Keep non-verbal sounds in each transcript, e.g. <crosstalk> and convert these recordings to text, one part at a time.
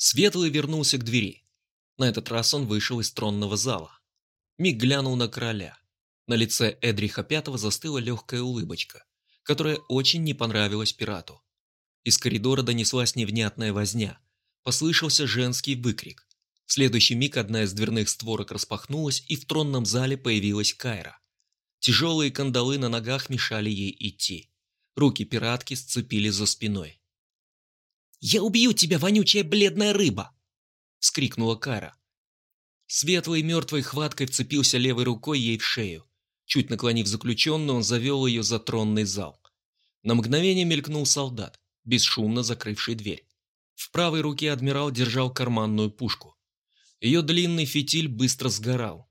Светлый вернулся к двери. На этот раз он вышел из тронного зала. Миг глянул на короля. На лице Эдриха Пятого застыла легкая улыбочка, которая очень не понравилась пирату. Из коридора донеслась невнятная возня. Послышался женский выкрик. В следующий миг одна из дверных створок распахнулась, и в тронном зале появилась Кайра. Тяжелые кандалы на ногах мешали ей идти. Руки пиратки сцепили за спиной. «Я убью тебя, вонючая бледная рыба!» – вскрикнула Кайра. Светлой мертвой хваткой вцепился левой рукой ей в шею. Чуть наклонив заключенную, он завел ее за тронный зал. На мгновение мелькнул солдат, бесшумно закрывший дверь. В правой руке адмирал держал карманную пушку. Ее длинный фитиль быстро сгорал.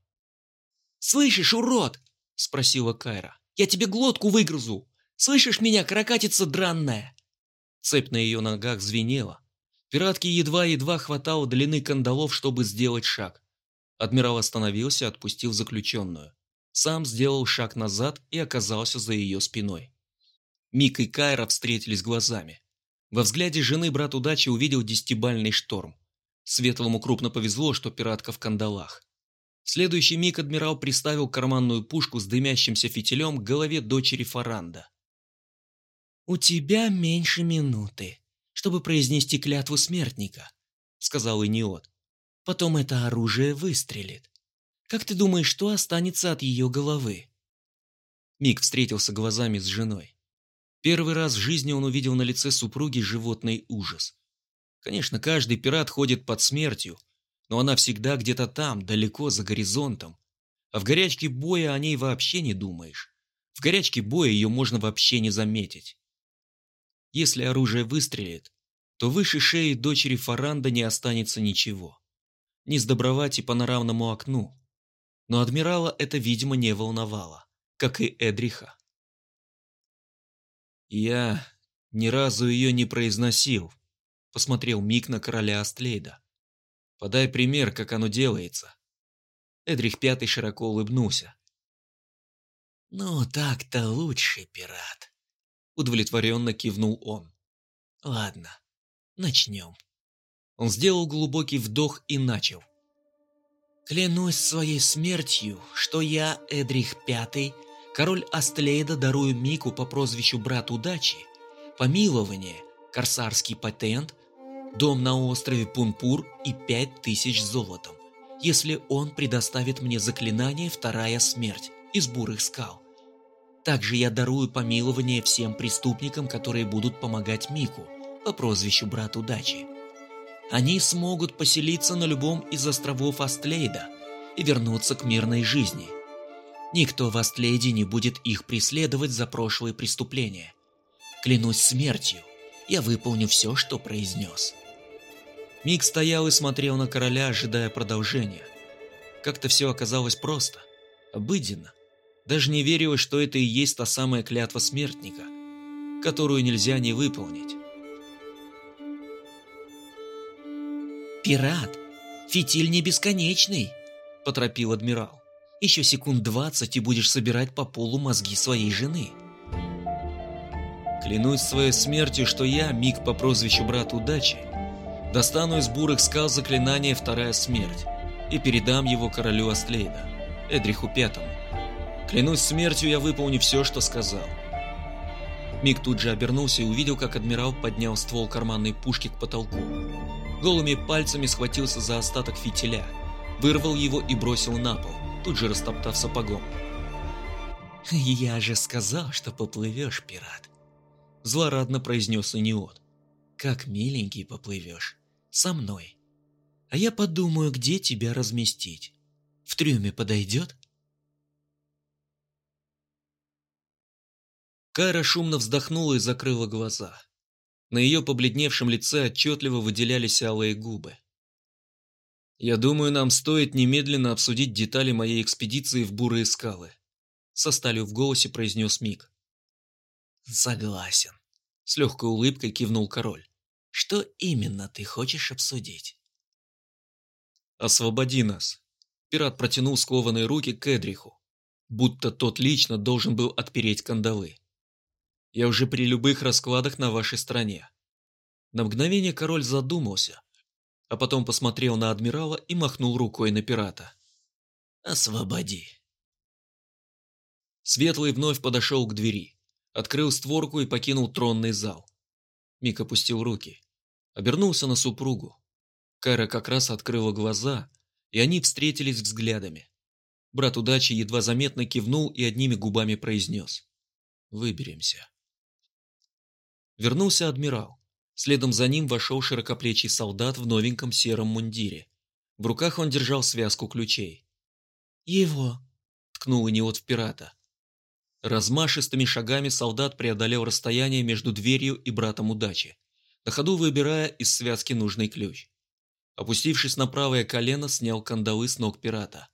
«Слышишь, урод?» – спросила Кайра. «Я тебе глотку выгрызу! Слышишь меня, каракатица дранная?» Цепь на ее ногах звенела. Пиратке едва-едва хватало длины кандалов, чтобы сделать шаг. Адмирал остановился, отпустив заключенную. Сам сделал шаг назад и оказался за ее спиной. Мик и Кайра встретились глазами. Во взгляде жены брат удачи увидел десятибальный шторм. Светлому крупно повезло, что пиратка в кандалах. В следующий миг адмирал приставил карманную пушку с дымящимся фитилем к голове дочери Фаранда. «У тебя меньше минуты, чтобы произнести клятву смертника», — сказал Иниот. Потом это оружие выстрелит. Как ты думаешь, что останется от ее головы?» Мик встретился глазами с женой. Первый раз в жизни он увидел на лице супруги животный ужас. Конечно, каждый пират ходит под смертью, но она всегда где-то там, далеко за горизонтом. А в горячке боя о ней вообще не думаешь. В горячке боя ее можно вообще не заметить. Если оружие выстрелит, то выше шеи дочери Фаранда не останется ничего не сдобровать и панорамному окну. Но адмирала это, видимо, не волновало, как и Эдриха. «Я ни разу ее не произносил», — посмотрел Мик на короля Астлейда. «Подай пример, как оно делается». Эдрих Пятый широко улыбнулся. «Ну, так-то лучше, пират», — удовлетворенно кивнул он. «Ладно, начнем». Он сделал глубокий вдох и начал. «Клянусь своей смертью, что я, Эдрих Пятый, король Астлейда, дарую Мику по прозвищу Брат Удачи, помилование, корсарский патент, дом на острове Пунпур и пять тысяч золотом, если он предоставит мне заклинание «Вторая смерть» из бурых скал. Также я дарую помилование всем преступникам, которые будут помогать Мику по прозвищу Брат Удачи. Они смогут поселиться на любом из островов Астлейда и вернуться к мирной жизни. Никто в Астлейде не будет их преследовать за прошлые преступления. Клянусь смертью, я выполню все, что произнес. Мик стоял и смотрел на короля, ожидая продолжения. Как-то все оказалось просто, обыденно. Даже не верилось, что это и есть та самая клятва смертника, которую нельзя не выполнить. «Пират! Фитиль не бесконечный!» – поторопил адмирал. «Еще секунд двадцать и будешь собирать по полу мозги своей жены». Клянусь своей смертью, что я, Миг по прозвищу Брат Удачи, достану из бурых скал заклинание «Вторая смерть» и передам его королю Астлейда, Эдриху Пятому. Клянусь смертью, я выполню все, что сказал. Миг тут же обернулся и увидел, как адмирал поднял ствол карманной пушки к потолку голыми пальцами схватился за остаток фитиля, вырвал его и бросил на пол, тут же растоптав сапогом. <laughs> «Я же сказал, что поплывешь, пират!» Злорадно произнес Аниот. «Как миленький поплывешь. Со мной. А я подумаю, где тебя разместить. В трюме подойдет?» Кайра шумно вздохнула и закрыла глаза. На ее побледневшем лице отчетливо выделялись алые губы. «Я думаю, нам стоит немедленно обсудить детали моей экспедиции в бурые скалы», со сталью в голосе произнес Мик. «Согласен», — с легкой улыбкой кивнул король. «Что именно ты хочешь обсудить?» «Освободи нас», — пират протянул скованные руки к Эдриху, будто тот лично должен был отпереть кандалы. Я уже при любых раскладах на вашей стороне. На мгновение король задумался, а потом посмотрел на адмирала и махнул рукой на пирата. «Освободи». Светлый вновь подошел к двери, открыл створку и покинул тронный зал. Мик опустил руки, обернулся на супругу. Кайра как раз открыла глаза, и они встретились взглядами. Брат удачи едва заметно кивнул и одними губами произнес. «Выберемся». Вернулся адмирал. Следом за ним вошел широкоплечий солдат в новеньком сером мундире. В руках он держал связку ключей. «Его!» – ткнул Иниот в пирата. Размашистыми шагами солдат преодолел расстояние между дверью и братом удачи, на ходу выбирая из связки нужный ключ. Опустившись на правое колено, снял кандалы с ног пирата.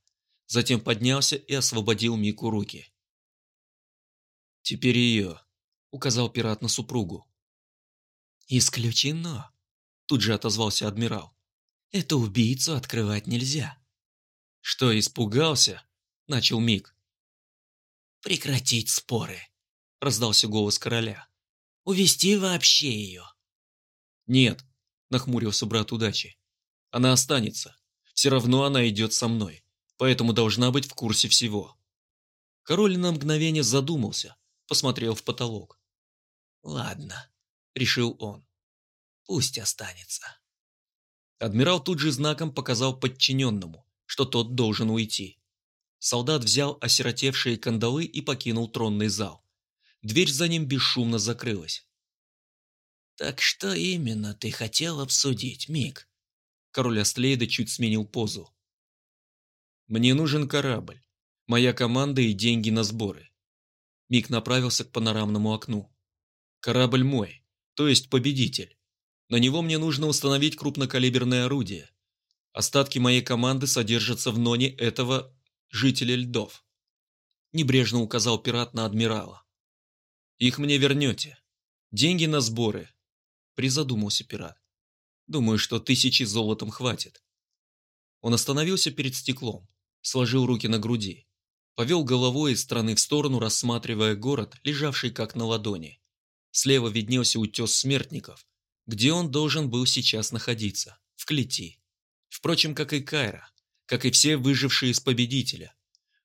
Затем поднялся и освободил Мику руки. «Теперь ее», — указал пират на супругу. «Исключено», — тут же отозвался адмирал. «Это убийцу открывать нельзя». «Что, испугался?» — начал Мик. «Прекратить споры», — раздался голос короля. «Увести вообще ее». «Нет», — нахмурился брат удачи. «Она останется. Все равно она идет со мной, поэтому должна быть в курсе всего». Король на мгновение задумался, посмотрел в потолок. «Ладно», — решил он. «Пусть останется». Адмирал тут же знаком показал подчиненному, что тот должен уйти. Солдат взял осиротевшие кандалы и покинул тронный зал. Дверь за ним бесшумно закрылась. «Так что именно ты хотел обсудить, Мик?» Король Астлейда чуть сменил позу. «Мне нужен корабль, моя команда и деньги на сборы». Мик направился к панорамному окну. «Корабль мой, то есть победитель. На него мне нужно установить крупнокалиберное орудие. Остатки моей команды содержатся в ноне этого жителя льдов». Небрежно указал пират на адмирала. «Их мне вернете. Деньги на сборы, Призадумался пират. Думаю, что тысячи золотом хватит. Он остановился перед стеклом, сложил руки на груди, повел головой из стороны в сторону, рассматривая город, лежавший как на ладони. Слева виднелся утес смертников, где он должен был сейчас находиться, в клети. Впрочем, как и Кайра, как и все выжившие из победителя.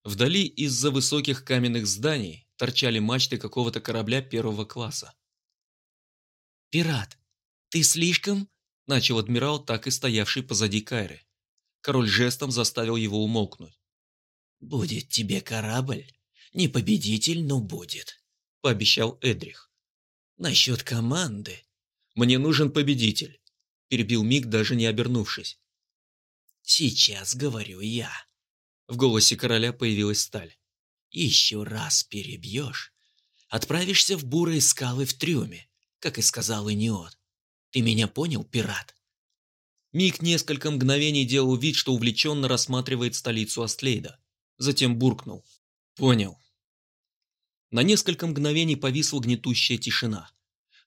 Вдали из-за высоких каменных зданий торчали мачты какого-то корабля первого класса. «Пират, ты слишком...» – начал адмирал, так и стоявший позади Кайры. Король жестом заставил его умолкнуть. «Будет тебе корабль. Не победитель, но будет», – пообещал Эдрих. «Насчет команды...» «Мне нужен победитель», – перебил Миг, даже не обернувшись. «Сейчас говорю я». В голосе короля появилась сталь. «Еще раз перебьешь, отправишься в бурые скалы в трюме как и сказал Иниот. Ты меня понял, пират?» Мик несколько мгновений делал вид, что увлеченно рассматривает столицу Астлейда. Затем буркнул. «Понял». На несколько мгновений повисла гнетущая тишина.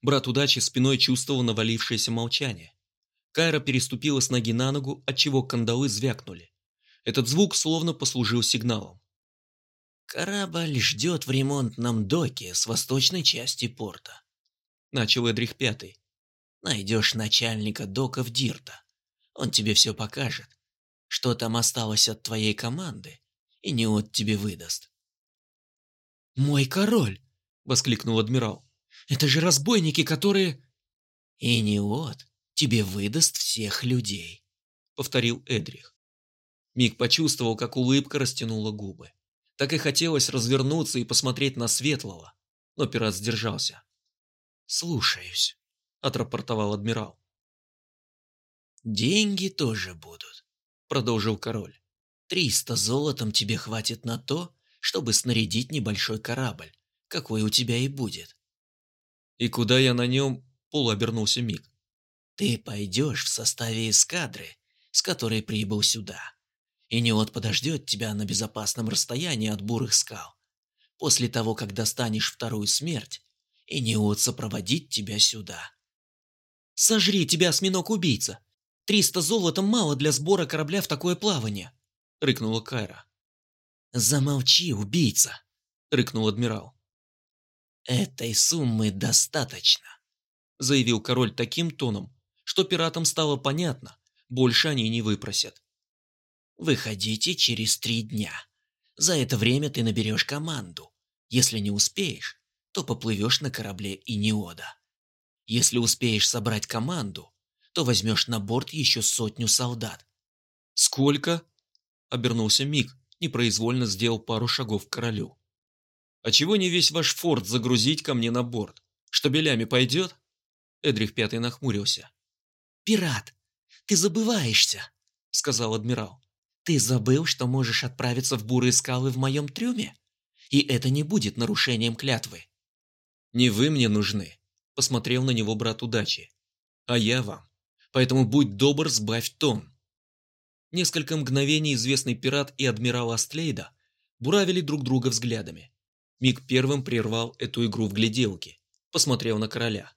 Брат удачи спиной чувствовал навалившееся молчание. Кайра переступила с ноги на ногу, отчего кандалы звякнули. Этот звук словно послужил сигналом. «Корабль ждет в ремонтном доке с восточной части порта. – начал Эдрих Пятый. «Найдешь начальника доков Дирта. Он тебе все покажет. Что там осталось от твоей команды, и не от тебе выдаст». «Мой король!» – воскликнул адмирал. «Это же разбойники, которые...» «И не от тебе выдаст всех людей», – повторил Эдрих. Миг почувствовал, как улыбка растянула губы. Так и хотелось развернуться и посмотреть на Светлого, но пират сдержался. «Слушаюсь», — отрапортовал адмирал. «Деньги тоже будут», — продолжил король. «Триста золотом тебе хватит на то, чтобы снарядить небольшой корабль, какой у тебя и будет». «И куда я на нем?» — полуобернулся Миг. «Ты пойдешь в составе эскадры, с которой прибыл сюда, и Неот подождет тебя на безопасном расстоянии от бурых скал. После того, как достанешь вторую смерть, и Неот сопроводить тебя сюда. «Сожри тебя, осьминог-убийца! Триста золотом мало для сбора корабля в такое плавание!» — рыкнула Кайра. «Замолчи, убийца!» — рыкнул адмирал. «Этой суммы достаточно», — заявил король таким тоном, что пиратам стало понятно, Больше они не выпросят. Выходите через три дня. За это время ты наберешь команду. Если не успеешь, то поплывешь на корабле Иниода. Если успеешь собрать команду, то возьмешь на борт еще сотню солдат. «Сколько?» – обернулся Мик, непроизвольно сделал пару шагов к королю. «А чего не весь ваш форт загрузить ко мне на борт? Штабелями пойдет?» Эдрих Пятый нахмурился. «Пират, ты забываешься», — сказал адмирал. «Ты забыл, что можешь отправиться в бурые скалы в моем трюме? И это не будет нарушением клятвы». «Не вы мне нужны», — посмотрел на него брат удачи. «А я вам. Поэтому будь добр, сбавь тон». Несколько мгновений известный пират и адмирал Астлейда буравили друг друга взглядами. Миг первым прервал эту игру в гляделки, посмотрел на короля.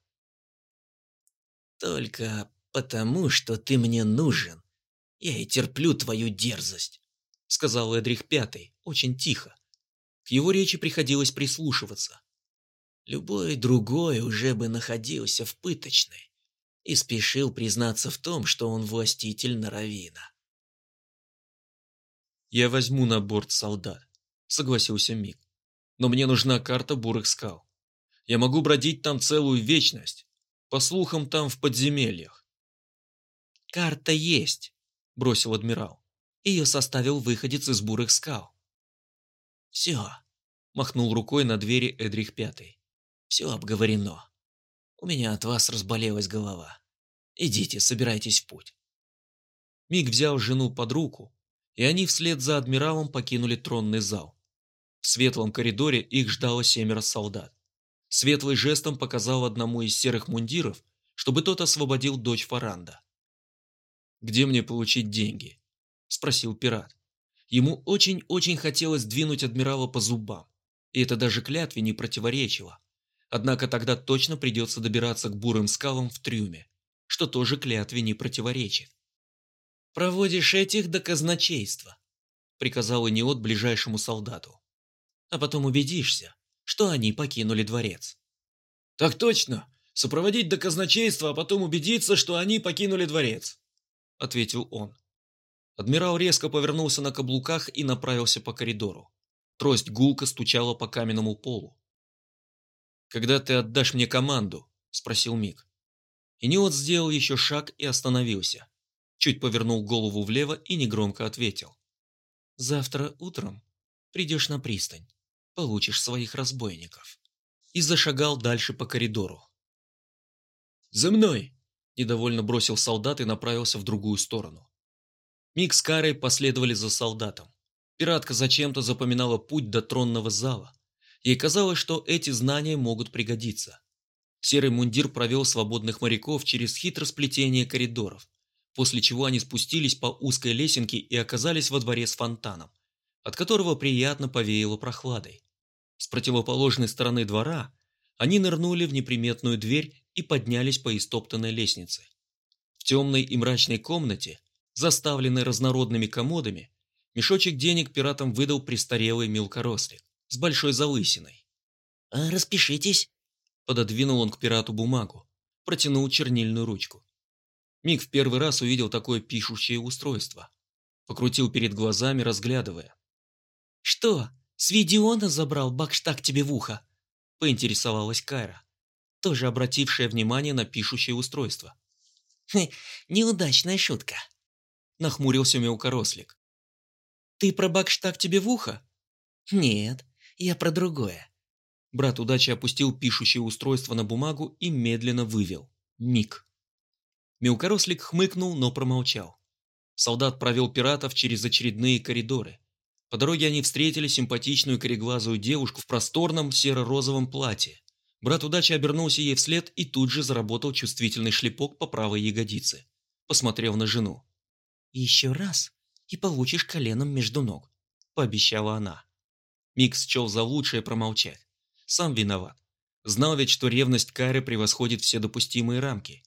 «Только потому, что ты мне нужен, я и терплю твою дерзость», — сказал Эдрих Пятый, очень тихо. К его речи приходилось прислушиваться. Любой другой уже бы находился в пыточной и спешил признаться в том, что он властитель Наравина. «Я возьму на борт солдат», — согласился Мик. «Но мне нужна карта бурых скал. Я могу бродить там целую вечность. По слухам, там в подземельях». «Карта есть», — бросил адмирал. Ее составил выходец из бурых скал. «Все», — махнул рукой на двери Эдрих Пятый. «Все обговорено. У меня от вас разболелась голова. Идите, собирайтесь в путь». Миг взял жену под руку, и они вслед за адмиралом покинули тронный зал. В светлом коридоре их ждало семеро солдат. Светлый жестом показал одному из серых мундиров, чтобы тот освободил дочь Фаранда. «Где мне получить деньги?» – спросил пират. Ему очень-очень хотелось двинуть адмирала по зубам, и это даже клятве не противоречило. Однако тогда точно придется добираться к бурым скалам в трюме, что тоже клятве не противоречит. «Проводишь этих до казначейства», — приказал Иниот ближайшему солдату. «А потом убедишься, что они покинули дворец». «Так точно! Сопроводить до казначейства, а потом убедиться, что они покинули дворец», — ответил он. Адмирал резко повернулся на каблуках и направился по коридору. Трость гулко стучала по каменному полу. «Когда ты отдашь мне команду?» – спросил Мик. Иниот сделал еще шаг и остановился чуть повернул голову влево и негромко ответил. «Завтра утром придешь на пристань, получишь своих разбойников». И зашагал дальше по коридору. «За мной!» – недовольно бросил солдат и направился в другую сторону. Мик с Карой последовали за солдатом. Пиратка зачем-то запоминала путь до тронного зала. Ей казалось, что эти знания могут пригодиться. Серый мундир провел свободных моряков через хитросплетение коридоров, после чего они спустились по узкой лесенке и оказались во дворе с фонтаном, от которого приятно повеяло прохладой. С противоположной стороны двора они нырнули в неприметную дверь и поднялись по истоптанной лестнице. В темной и мрачной комнате, заставленной разнородными комодами, мешочек денег пиратам выдал престарелый мелкорослик с большой залысиной. «А, «Распишитесь», — пододвинул он к пирату бумагу, протянул чернильную ручку. Мик в первый раз увидел такое пишущее устройство. Покрутил перед глазами, разглядывая. «Что, с видеона забрал Бакштаг тебе в ухо?» – поинтересовалась Кайра, тоже обратившая внимание на пишущее устройство. «Хе, неудачная шутка», – нахмурился мелкорослик. «Ты про Бакштаг тебе в ухо?» «Нет, я про другое». Брат удачи опустил пишущее устройство на бумагу и медленно вывел. Миг. Мелкорослик хмыкнул, но промолчал. Солдат провел пиратов через очередные коридоры. По дороге они встретили симпатичную кореглазую девушку в просторном серо-розовом платье. Брат удачи обернулся ей вслед и тут же заработал чувствительный шлепок по правой ягодице. Посмотрел на жену. «Еще раз, и получишь коленом между ног», – пообещала она. Микс счел за лучшее промолчать. Сам виноват. Знал ведь, что ревность Кайры превосходит все допустимые рамки.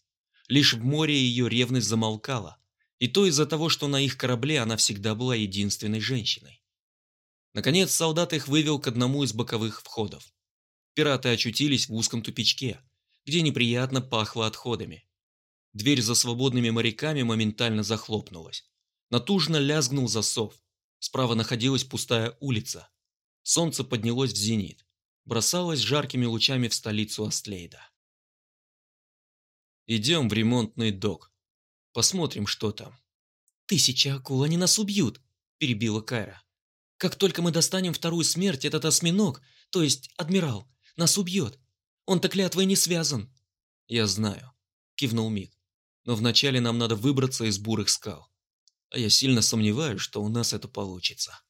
Лишь в море ее ревность замолкала, и то из-за того, что на их корабле она всегда была единственной женщиной. Наконец солдат их вывел к одному из боковых входов. Пираты очутились в узком тупичке, где неприятно пахло отходами. Дверь за свободными моряками моментально захлопнулась. Натужно лязгнул засов. Справа находилась пустая улица. Солнце поднялось в зенит. Бросалось жаркими лучами в столицу Астлейда. «Идем в ремонтный док. Посмотрим, что там». «Тысяча акул, они нас убьют!» – перебила Кайра. «Как только мы достанем вторую смерть, этот осьминог, то есть адмирал, нас убьет. Он-то клятвой не связан». «Я знаю», – кивнул Мик. «Но вначале нам надо выбраться из бурых скал. А я сильно сомневаюсь, что у нас это получится».